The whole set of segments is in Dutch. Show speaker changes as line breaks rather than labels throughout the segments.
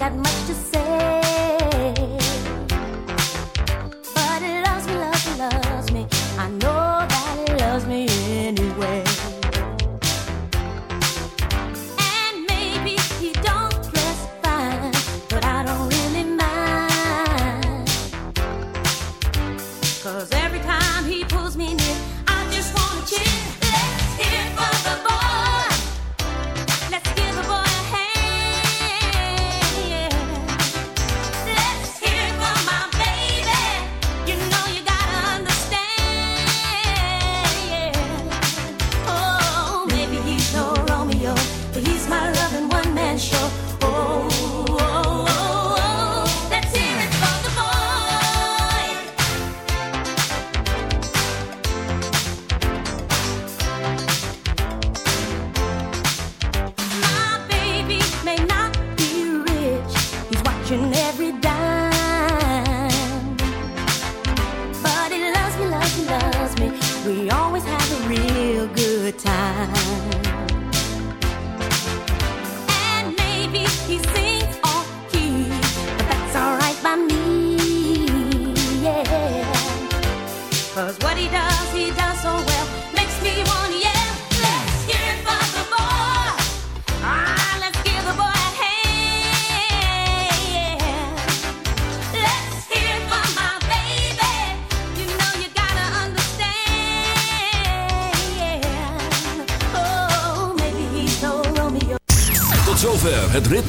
that
much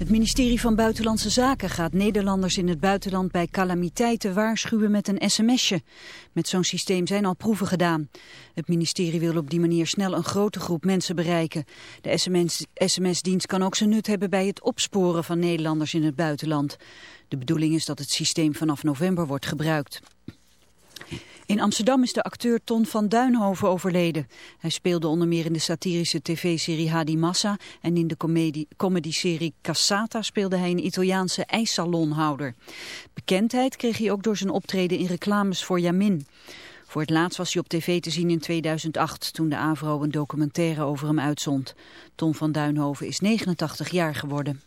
Het ministerie van Buitenlandse Zaken gaat Nederlanders in het buitenland bij calamiteiten waarschuwen met een sms'je. Met zo'n systeem zijn al proeven gedaan. Het ministerie wil op die manier snel een grote groep mensen bereiken. De sms-dienst kan ook zijn nut hebben bij het opsporen van Nederlanders in het buitenland. De bedoeling is dat het systeem vanaf november wordt gebruikt. In Amsterdam is de acteur Ton van Duinhoven overleden. Hij speelde onder meer in de satirische tv-serie Hadi Massa en in de comedie- comedy-serie Cassata speelde hij een Italiaanse ijssalonhouder. Bekendheid kreeg hij ook door zijn optreden in reclames voor Jamin. Voor het laatst was hij op tv te zien in 2008, toen de AVRO een documentaire over hem uitzond. Ton van Duinhoven is 89 jaar geworden.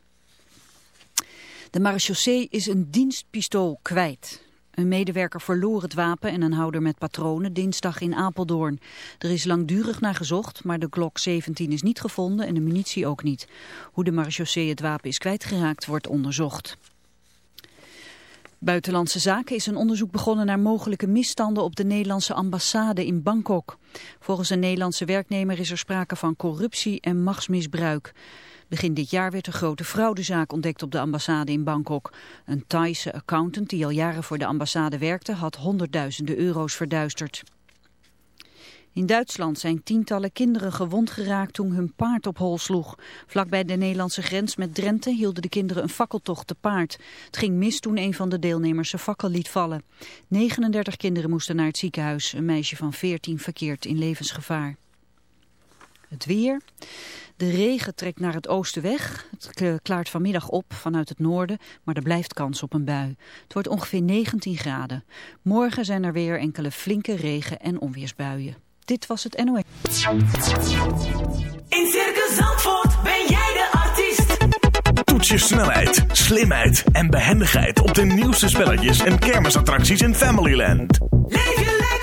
De marechaussee is een dienstpistool kwijt. Een medewerker verloor het wapen en een houder met patronen dinsdag in Apeldoorn. Er is langdurig naar gezocht, maar de Glock 17 is niet gevonden en de munitie ook niet. Hoe de marechaussee het wapen is kwijtgeraakt wordt onderzocht. Buitenlandse Zaken is een onderzoek begonnen naar mogelijke misstanden op de Nederlandse ambassade in Bangkok. Volgens een Nederlandse werknemer is er sprake van corruptie en machtsmisbruik. Begin dit jaar werd een grote fraudezaak ontdekt op de ambassade in Bangkok. Een Thaise accountant die al jaren voor de ambassade werkte had honderdduizenden euro's verduisterd. In Duitsland zijn tientallen kinderen gewond geraakt toen hun paard op hol sloeg. Vlakbij de Nederlandse grens met Drenthe hielden de kinderen een fakkeltocht te paard. Het ging mis toen een van de deelnemers zijn fakkel liet vallen. 39 kinderen moesten naar het ziekenhuis. Een meisje van 14 verkeert in levensgevaar. Het weer. De regen trekt naar het oosten weg. Het klaart vanmiddag op vanuit het noorden, maar er blijft kans op een bui. Het wordt ongeveer 19 graden. Morgen zijn er weer enkele flinke regen- en onweersbuien. Dit was het NOS.
In Circus Zandvoort ben jij de artiest.
Toets je snelheid, slimheid en behendigheid op de nieuwste spelletjes en kermisattracties in Familyland.
Leef je lekker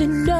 to know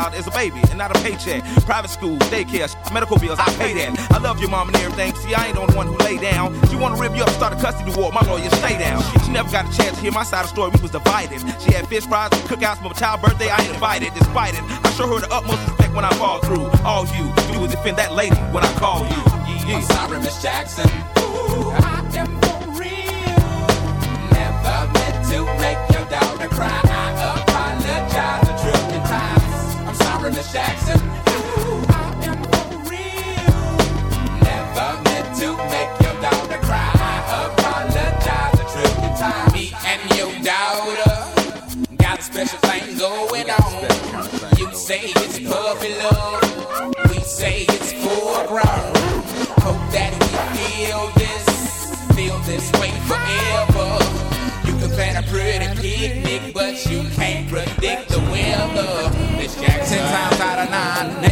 Grandchild is a baby and not a paycheck. Private school, daycare, medical bills, I pay that. I love your mom and everything. See, I ain't the only one who lay down. She wanna rip you up, start a custody war. My lawyer, stay down. She never got a chance to hear my side of the story. We was divided. She had fish fries and cookouts for my child's birthday. I ain't invited. Despite it, I show her the utmost respect when I fall through. All you do is defend that lady when I call you. Yeah,
I'm sorry, Miss Jackson. Ooh, I am Jackson. Ooh, I am for real. Never meant to make your daughter cry. Apologize a trillion times. Me and your daughter got a special thing going on. You say it's puppy love. We say it's full grown. Hope that we feel this, feel this way forever. You can plan a pretty picnic, but you can't predict the weather. Miss Jackson,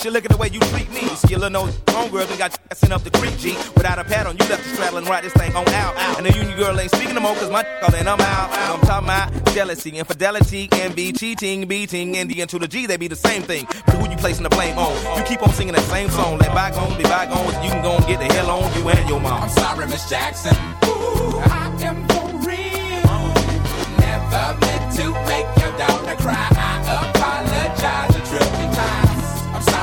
She look at the way you treat me. Little nose homegirl done got sent up the creek, G. Without a pad on, you left the and ride this thing on out. And the union girl ain't speaking no more, cause my calling I'm out. I'm talking about jealousy, infidelity, envy, cheating, beating, and the to the G, they be the same thing. But who you placing the blame on? You keep on singing that same song. Let bygones be bygones. You can go and get the hell on you and your mom.
I'm sorry, Miss Jackson. Ooh, I am for real. Never meant to make your daughter cry.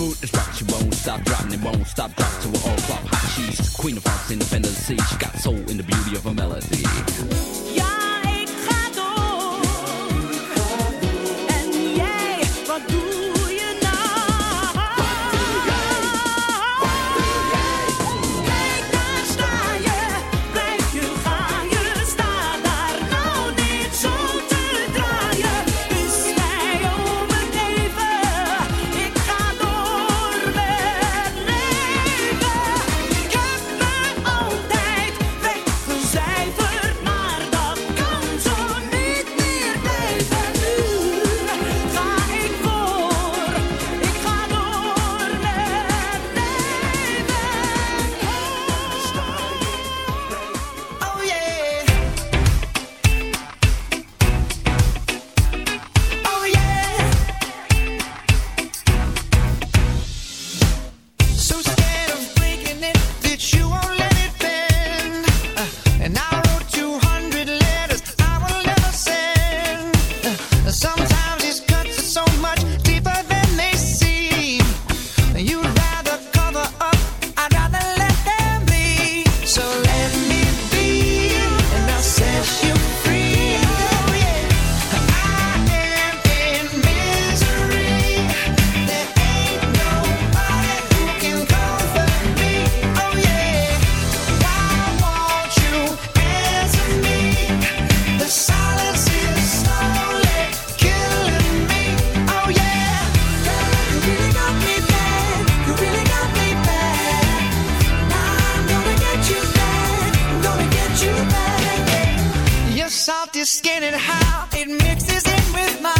boot is rock, she won't stop dropping it,
won't stop dropping to we're all flop. She's queen of hearts in the she got soul in the beauty of her melody.
Ja, ik ga door. En jij, wat doe just skin and how it mixes in with
my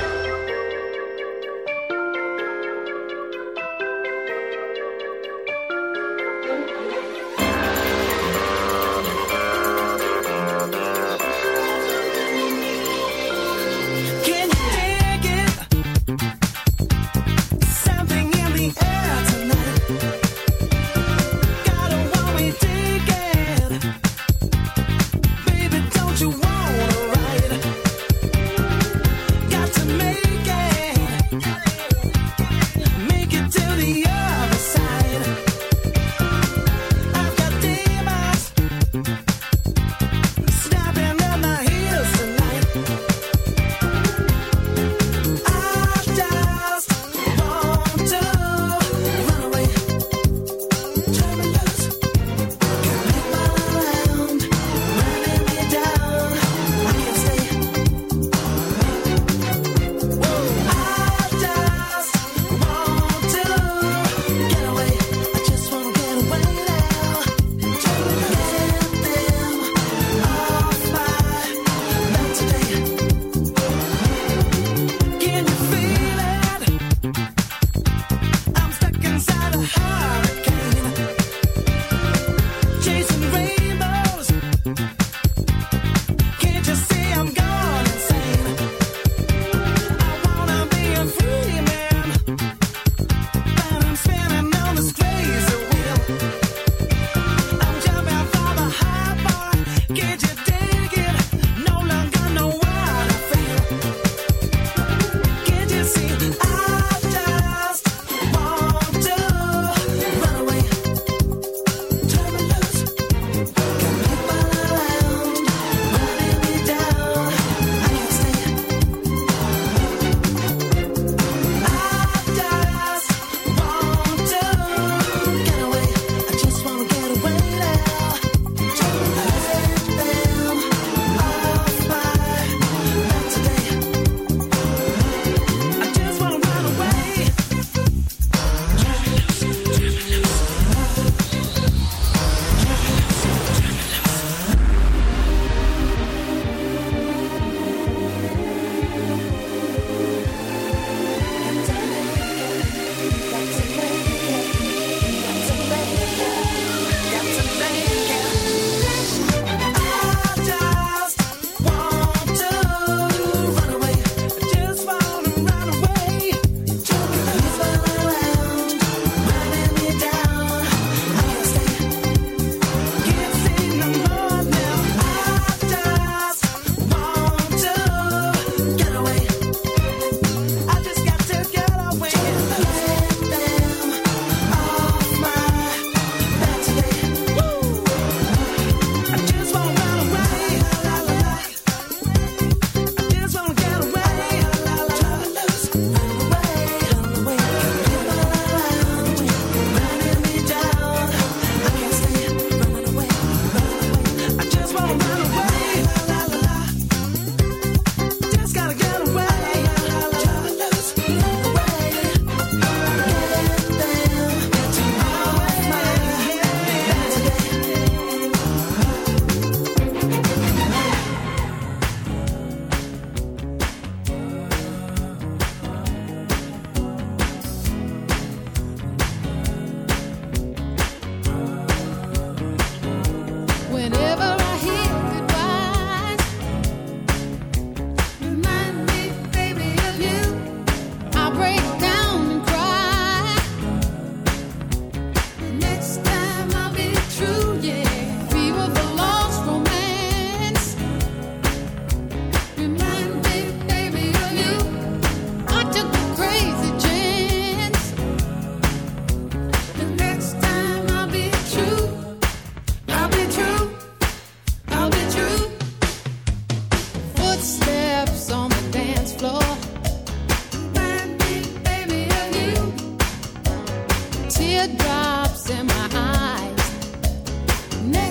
Next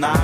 not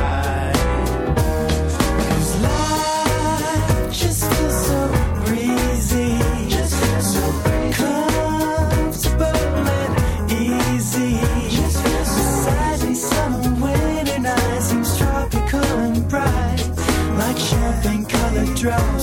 drown